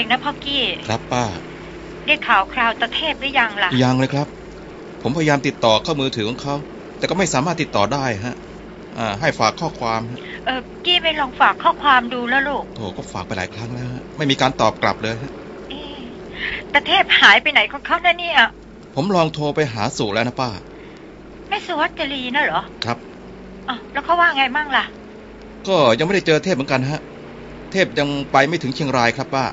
องนะพ่อกี้ ครับป้า ได้ข่าวคราวตะเทพหรือยังล่ะ ยังเลยครับ ผมพยายามติดต่อเข้ามือถือของเขา แต่ก็ไม่สามารถติดต่อได้ฮะอ่าให้ฝากข้อความฮะเออกี้ไปลองฝากข้อความดูแล้วลูกโถก็ฝากไปหลายครั้งแล้วฮะไม่มีการตอบกลับเลยฮะเอ๊ะตะเทพหายไปไหนของเขานะเนี่ย ผมลองโทรไปหาสู่แล้วนะป้า แม่สวัสดลีน่ะเหรอ ครับอ๋อแล้วเขาว่าไงมั่งล่ะ ก็ยังไม่ได้เจอเทพเหมือนกันฮะ เทพยังไปไม่ถึงเชียงรายครับป้า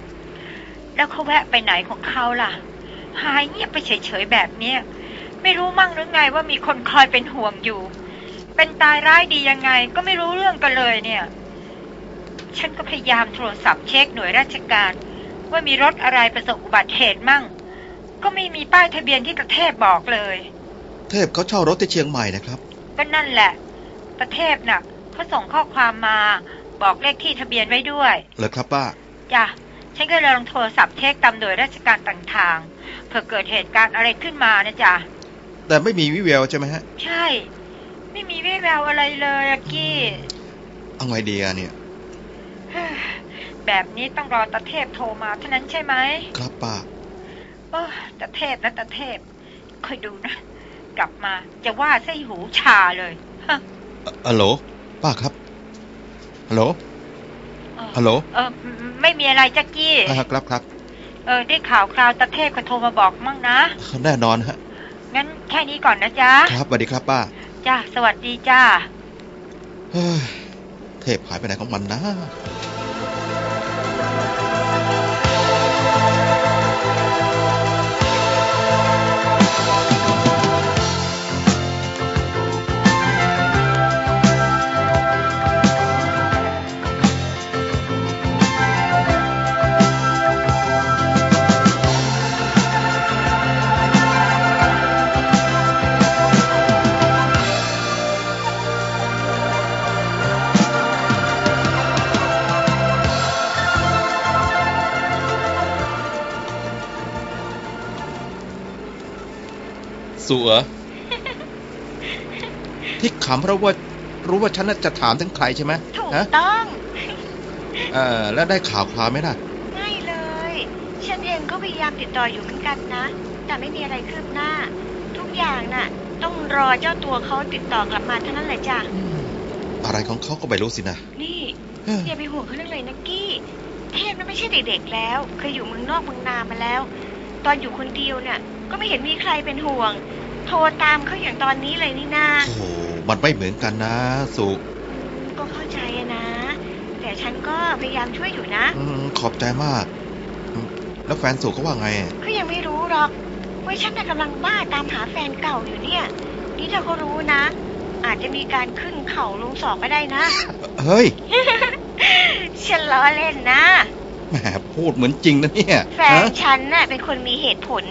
แล้วเขาแวะไปไหนของเขาล่ะ หายเงียบไปเฉยๆแบบเนี้ยไม่รู้มั่งหรือไงว่ามีคนคอยเป็นห่วงอยู่ เป็นตายร้ายดียังไงก็ไม่รู้เรื่องกันเลยเนี่ย ฉันก็พยายามโทรศัพท์เช็คหน่วยราชการ ว่ามีรถอะไรประสบอุบัติเหตุมั่ง ก็ไม่มีป้ายทะเบียนที่ประเทศบอกเลย เทพเขาเช่ารถที่เชียงใหม่นะครับก็นั่นแหละ ประเทศน่ะเขาส่งข้อความมาบอกเลขที่ทะเบียนไว้ด้วยเลยครับป้าจ้ะ ฉันก็เลยลองโทรศัพท์เช็คตามโดยราชการต่างๆ เผื่อเกิดเหตุการณ์อะไรขึ้นมานะจ๊ะ แต่ไม่มีวิแววใช่ไหมฮะ ใช่ ไม่มีวี่แววอะไรเลยอะกี้ เอาไงดีอะเนี่ยเฮ้ยแบบนี้ต้องรอตาเทพโทรมาเท่านั้นใช่ไหม ครับป้าโอ้ตาเทพนะตาเทพคอยดูนะ กลับมาจะว่าไส้หูชาเลยฮะฮัลโหลป้าครับฮัลโหลเออ ฮัลโหลเออไม่มีอะไรจักกี้อ่าครับครับ เออได้ข่าวคราวตาเทพก็โทรมาบอกมั่งนะแน่นอนฮะงั้นแค่นี้ก่อนนะจ๊ะครับสวัสดีครับป้าจ้าสวัสดีจ้าเฮ้ยเทพหายไปไหนของมันนะ สัว ที่ขำเพราะว่ารู้ว่าฉันน่ะจะถามถึงใครใช่ไหมถูกฮะต้อง เออแล้วได้ข่าวความไหมล่ะง่ายเลย ฉันเองก็พยายามติดต่ออยู่เหมือนกันนะ แต่ไม่มีอะไรคืบหน้า ทุกอย่างน่ะ ต้องรอเจ้าตัวเขาติดต่อกลับมาเท่านั้นแหละจ้ะ อะไรของเขาก็ไม่รู้สินะนี่เอ้ออย่าไปห่วงเขาเรื่องเลยนะกี้ เทพนั้นไม่ใช่เด็กๆแล้ว เคยอยู่เมืองนอกเมืองนามาแล้ว ตอนอยู่คนเดียวเนี่ย ก็ไม่เห็นมีใครเป็นห่วง โทรตามเขาอย่างตอนนี้เลยนี่นาโอ้โหมันไม่เหมือนกันนะสุก็เข้าใจอะนะ แต่ฉันก็พยายามช่วยอยู่นะอืมขอบใจมากอืมแล้วแฟนสุเขาว่าไงเขายังไม่รู้หรอกว่าฉันน่ะกำลังบ้าตามหาแฟนเก่าอยู่เนี่ย นี่ถ้าเขารู้นะ อาจจะมีการขึ้นเข่าลงศอกก็ได้นะ เฮ้ย ฉันล้อเล่นนะ แหม พูดเหมือนจริงนะเนี่ยแฟนฮะฉันน่ะเป็นคนมีเหตุผล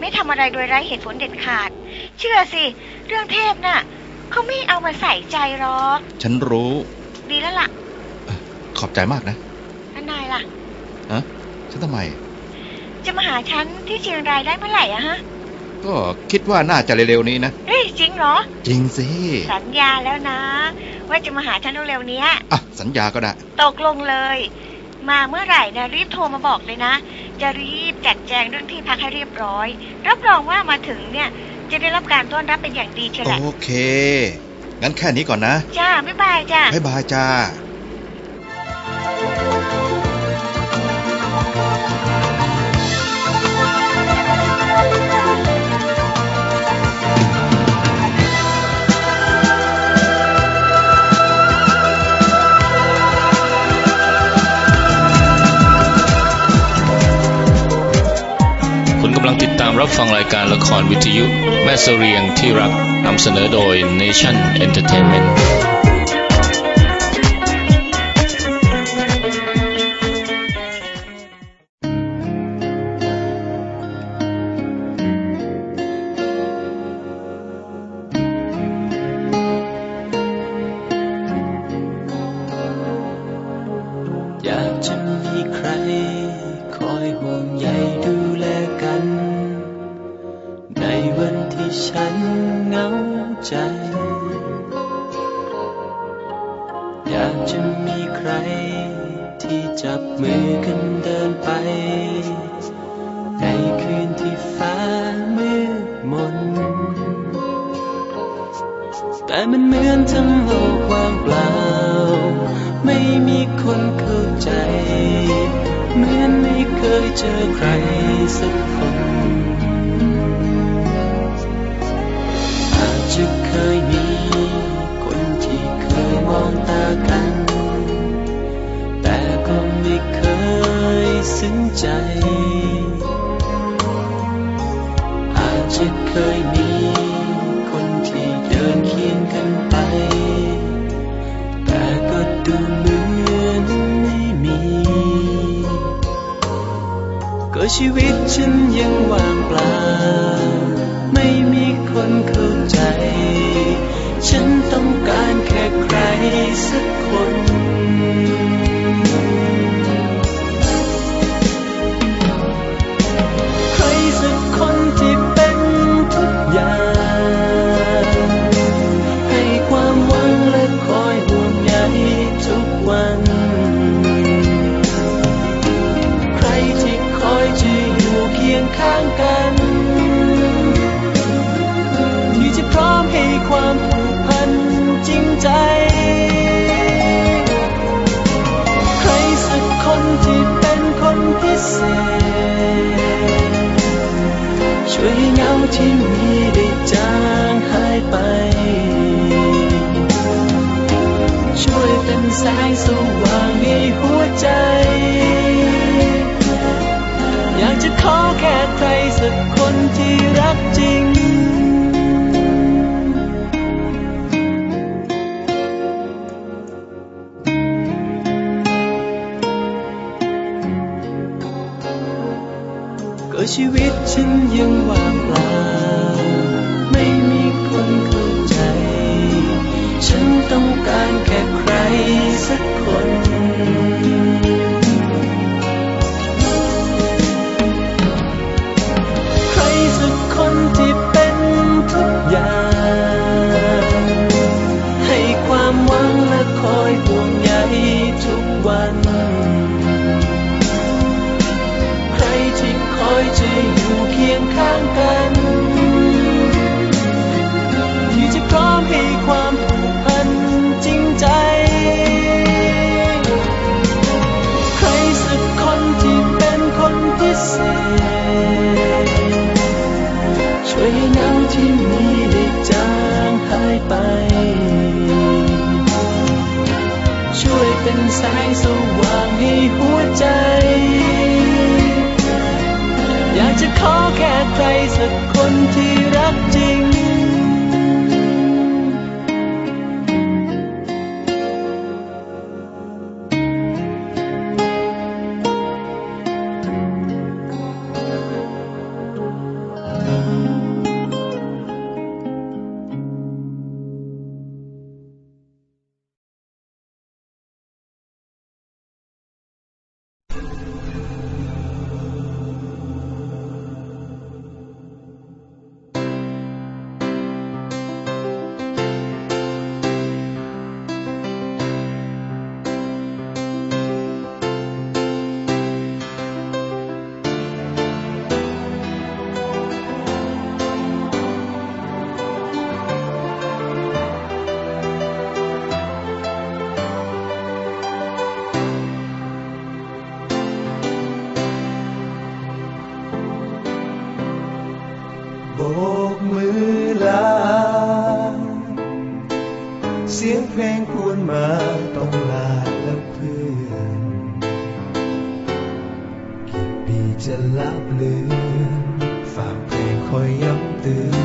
ไม่ทำอะไรโดยไร้เหตุผลเด็ดขาด เชื่อสิ เรื่องเทพน่ะเขาไม่เอามาใส่ใจหรอก ฉันรู้ ดีแล้วล่ะ ขอบใจมากนะแล้วนายล่ะฮะฉันทำไม จะมาหาฉันที่เชียงรายได้เมื่อไหร่อะฮะ ก็คิดว่าน่าจะเร็วๆนี้นะเฮ้ยจริงเหรอ จริงสิ สัญญาแล้วนะ ว่าจะมาหาฉันเร็วๆเนี้ยอะสัญญาก็ได้ ตกลงเลย มาเมื่อไหร่นะรีบโทรมาบอกเลยนะ จะรีบจัดแจงเรื่องที่พักให้เรียบร้อย รับรองว่ามาถึงเนี่ยจะได้รับการต้อนรับเป็นอย่างดีเชียวแหละ โอเค งั้นแค่นี้ก่อนนะ จ้า บ๊ายบายจ้า บ๊ายบายจ้าำลังติดตามรับฟังรายการละครวิทยุ แม่เสเรียงที่รักนำเสนอโดย Nation Entertainment เจอใครสักคน อาจจะเคยมีคนที่เคยมองตากัน แต่ก็ไม่เคยซึ้งใจ อาจจะเคยมี ชีวิตฉันยังว่างเปล่า ไม่มีคนเข้าใจ ฉันต้องการแค่ใครสักคน ว่างในหัวใจ อยากจะขอแค่ใครสักคนที่รักจริงก็ชีวิตฉันยังว่างเปล่า ไม่มีคนเข้าใจ ฉันต้อง ก ขอแค่ใครสักคนที่ บกมือลา เสียงเพลงควรมาต้องลาและเพื่อนกี่ปีจะลับลืมฝากเพลงคอยย้ำเตือน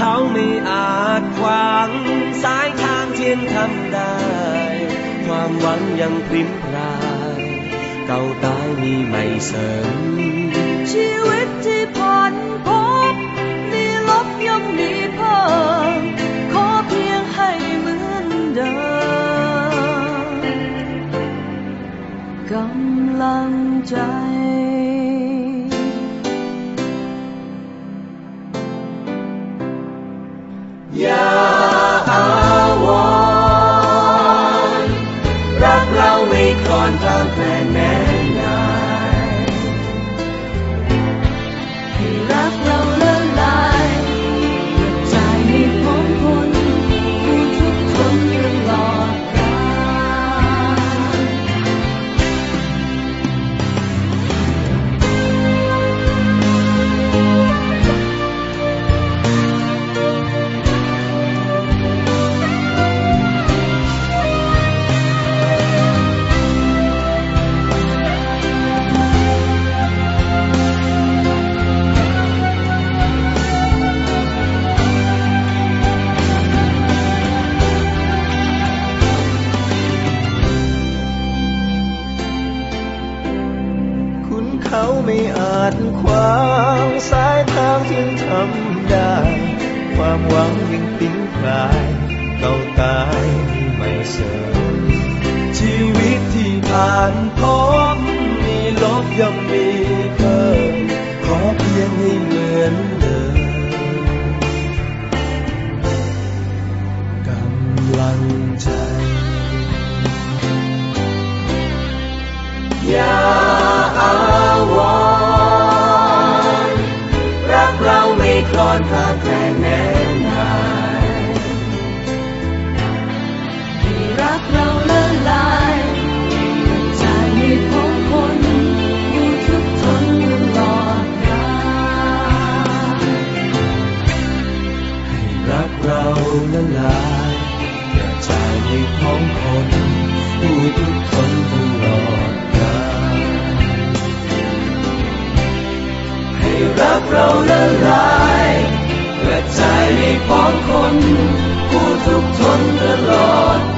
เขาไม่อาจขวางสายทางเทียนทำได้ ความหวังยังพริ้มพรายเก่าตายมีไม่เสริม ชีวิตที่ผ่านพบมีลบย่อมมีเพิ่มขอเพียงให้เหมือนเดิมกำลังใจ อา ได้ ความหวังยังปิ้งพลายเก่าตายไม่เสริมชีวิตที่ผ่านพบมีลบย่อมมีเพิ่มขอเพียงให้เหมือนเดิมกำลังใจอ รักเราละลายกระจายในท้องคน ผู้ทุกคนตลอดกาลให้รักเราละลายกระจายในท้องคน ผู้ทุกทนตลอด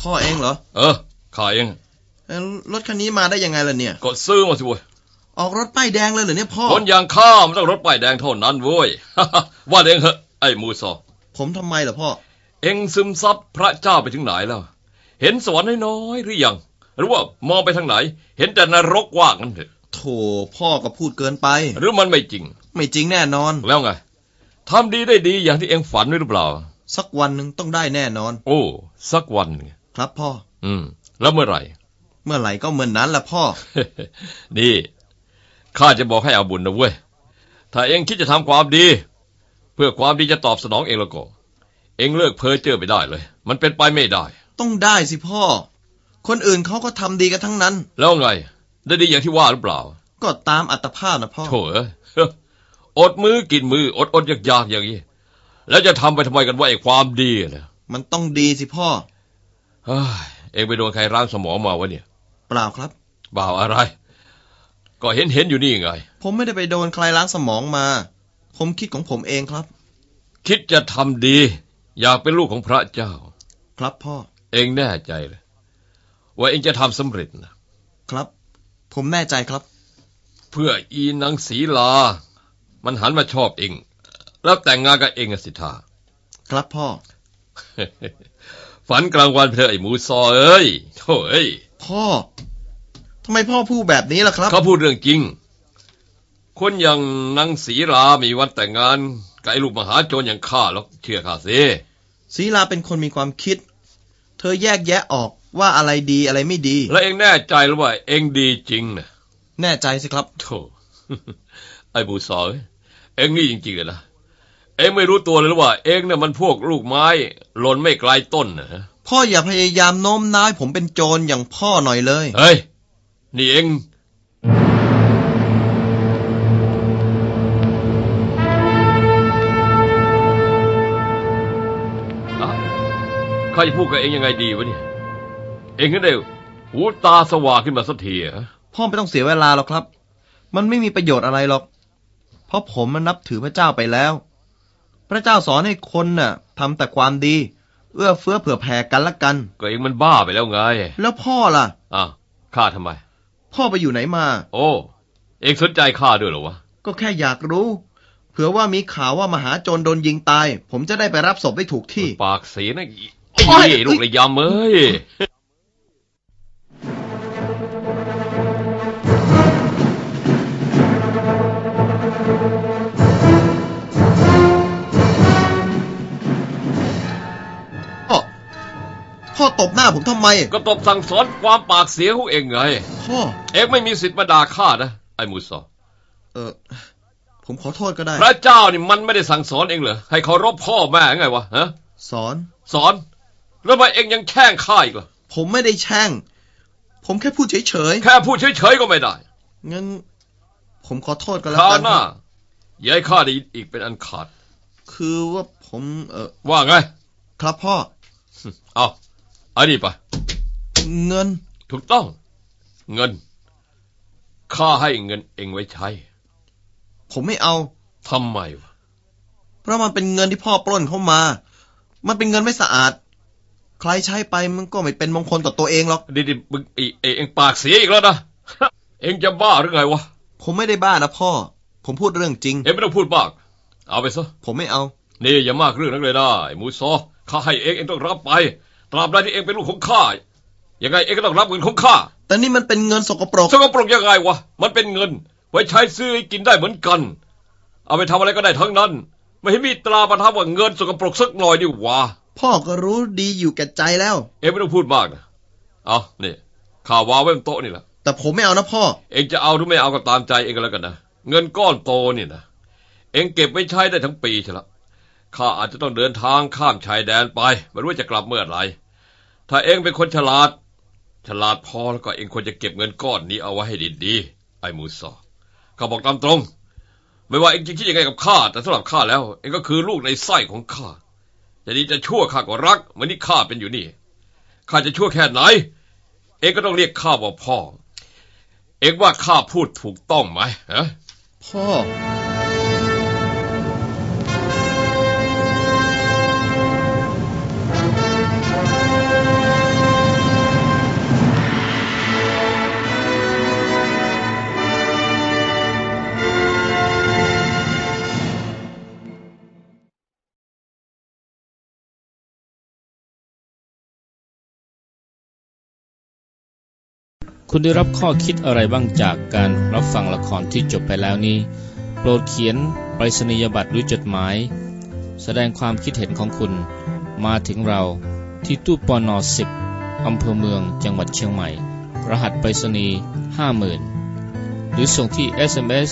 พ่อเองเหรอ เออข้าเองเอ้ารถคันนี้มาได้ยังไงล่ะเนี่ย ก็ซื้อมาสิเว้ย ออกรถป้ายแดงเลยเหรอเนี่ยพ่อ คนอย่างข้ามันต้องรถป้ายแดงเท่านั้นเว้ย ว่าเองเหอะไอ้มูโซผมทำไมล่ะพ่อ เองซึมซับพระเจ้าไปถึงไหนแล้ว เห็นสวรรค์น้อยๆหรือยัง หรือว่ามองไปทางไหน เห็นแต่นรกว่างนั่นเถอะ โถพ่อก็พูดเกินไป หรือมันไม่จริง ไม่จริงแน่นอน แล้วไงทำดีได้ดีอย่างที่เองฝันไว้หรือเปล่า สักวันหนึ่งต้องได้แน่นอน โอ้ สักวันหนึ่งครับพ่อ อืม แล้วเมื่อไหร่ เมื่อไหร่ก็เมื่อนนั้นละพ่อ นี่ ข้าจะบอกให้เอาบุญนะเว้ย ถ้าเองคิดจะทำความดี เพื่อความดีจะตอบสนองเองแล้วก็ เองเลิกเพ้อเจ้อไปได้เลย มันเป็นไปไม่ได้ ต้องได้สิพ่อ คนอื่นเขาก็ทำดีกันทั้งนั้น แล้วไง ได้ดีอย่างที่ว่าหรือเปล่า ก็ตามอัตภาพนะพ่อโถเอ้ยอดมือกินมืออดอดอยากอยากๆอย่างนี้ แล้วจะทำไปทำไมกันว่าไอ้ความดีนะมันต้องดีสิพ่อเฮ้ยเองไปโดนใครร่างสมองมาวะเนี่ย เปล่าครับบ่าวอะไร ก็เห็นเห็นอยู่นี่ไง ผมไม่ได้ไปโดนใครล้างสมองมา ผมคิดของผมเองครับ คิดจะทำดี อยากเป็นลูกของพระเจ้า ครับพ่อ เองแน่ใจเลยว่าเองจะทำสำเร็จนะครับ ผมแน่ใจครับ เพื่ออีนางศีลา มันหันมาชอบเอง แล้วแต่งงานกับเองอะสิทธา ครับพ่อ ฝันกลางวันไปเถอะไอ้หมูซอเอ้ยโถ่เอ้ย พ่อทำไมพ่อพูดแบบนี้ล่ะครับ เขาพูดเรื่องจริง คนอย่างนางศีลามีวันแต่งงานกับไอ้ลูกมหาโจรอย่างข้าหรอกเชื่อข้าสิศรีลาเป็นคนมีความคิด เธอแยกแยะออกว่าอะไรดีอะไรไม่ดี แล้วเองแน่ใจหรือว่า เองดีจริงนะแน่ใจสิครับโธ่ไอ้บูซอยเอ็งนี่จริงๆเลยนะ เอ็งไม่รู้ตัวเลยหรือว่า เอ็งเนี่ยมันพวกลูกไม้หล่นไม่ไกลต้นนะฮะพ่ออย่าพยายามโน้มน้าวให้ผมเป็นโจรอย่างพ่อหน่อยเลย เฮ้ย นี่เอ็งอะข้าจะพูดกับเอ็งยังไงดีวะเนี่ย เอ็งก็ได้หูตาสว่างขึ้นมาสักทีอะพ่อไม่ต้องเสียเวลาหรอกครับ มันไม่มีประโยชน์อะไรหรอก เพราะผมมันนับถือพระเจ้าไปแล้วพ ระเจ้าสอนให้คนน่ะทำแต่ความดี เอื้อเฟื้อเผื่อแผ่กันละกัน ก็เอ็งมันบ้าไปแล้วไง แล้วพ่อล่ะอะข้าทำไม พ่อไปอยู่ไหนมา โอ้ เอ็งสนใจข้าด้วยเหรอวะ ก็แค่อยากรู้ เผื่อว่ามีข่าวว่ามหาโจรโดนยิงตาย ผมจะได้ไปรับศพได้ถูกที่ ปากเสียนะโอ้ไอ้ยลูกระยำเอ้ย พ่อตบหน้าผมทำไม ก็ตบสั่งสอนความปากเสียของเองไง พ่อ เองไม่มีสิทธิ์มาด่าข้านะ ไอ้มูซอเออ ผมขอโทษก็ได้ พระเจ้านี่มันไม่ได้สั่งสอนเองเหรอ ให้เคารพพ่อแม่ไงวะฮะ สอน สอน แล้วทำไมเองยังแช่งข้าอีกล่ะ ผมไม่ได้แช่ง ผมแค่พูดเฉยแค่พูดเฉยๆก็ไม่ได้ๆ งั้น ผมขอโทษก็คแล้วราวกันหน้าอย่าให้ข้าได้ยินอีกเป็นอันขาด คือว่าผม เออ ว่าไง ครับพ่อ เอา อันนี้ไปเงิน ถูกต้อง เงิน ข้าให้เงินเองไว้ใช้ ผมไม่เอา ทำไมวะ เพราะมันเป็นเงินที่พ่อปล้นเข้ามา มันเป็นเงินไม่สะอาด ใครใช้ไปมันก็ไม่เป็นมงคลต่อตัวเองหรอกดิดิมึงไอไอเองปากเสียอีกแล้วนะ เองจะบ้าหรือไงวะ ผมไม่ได้บ้านะพ่อ ผมพูดเรื่องจริง เองไม่ต้องพูดมากเอาไปซะ ผมไม่เอา นี่อย่ามากเรื่องนักเลยนะไอ้หมูซอข้าให้เองเองต้องรับไป ตราบใดที่เองเป็นลูกของข้ายังไงเองก็ต้องรับเงินของข้าแต่นี่มันเป็นเงินสกปรกสกปรกยังไงวะมันเป็นเงิน ไว้ใช้ซื้อให้กินได้เหมือนกัน เอาไปทำอะไรก็ได้ทั้งนั้น ไม่เห็นมีตราประทับว่าเงินสกปรกสักหน่อยนี่หวะพ่อก็รู้ดีอยู่แก่ใจแล้ว เองไม่ต้องพูดมากนะเอานี่ข่าววางไว้บนโต๊ะนี่แหละแต่ผมไม่เอานะพ่อ เองจะเอาหรือไม่เอาก็ตามใจเองก็แล้วกันนะเงินก้อนโตนี่นะเองเก็บไว้ใช้ได้ทั้งปีใช่ละข้าอาจจะต้องเดินทางข้ามชายแดนไปไม่รู้ว่าจะกลับเมื่อไหร่ ถ้าเองเป็นคนฉลาด ฉลาดพอแล้วก็เองควรจะเก็บเงินก้อนนี้เอาไว้ให้ดีๆไอ้มูซอข้าบอกตามตรง ไม่ว่าเองจะคิดยังไงกับข้าแต่สำหรับข้าแล้ว เองก็คือลูกในไส้ของข้าจะดีจะชั่วข้าก็รักเหมือนที่ข้าเป็นอยู่นี่ข้าจะชั่วแค่ไหน เองก็ต้องเรียกข้าว่าพ่อ เองว่าข้าพูดถูกต้องไหมฮะพ่อ คุณได้รับข้อคิดอะไรบ้างจากการรับฟังละครที่จบไปแล้วนี้ โปรดเขียนไปรษณียบัตรหรือจดหมาย แสดงความคิดเห็นของคุณ มาถึงเราที่ตู้ปอนอสิบอำเภอเมืองจังหวัดเชียงใหม่ รหัสไปรษณีย์50,000 หรือส่งที่ SMS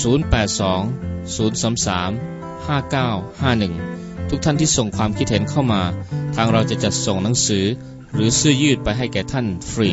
082 033 5951 ทุกท่านที่ส่งความคิดเห็นเข้ามา ทางเราจะจัดส่งหนังสือ หรือเสื้อยืดไปให้แก่ท่านฟรี